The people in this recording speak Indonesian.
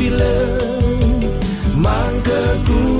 Kebila-bila Mangke ku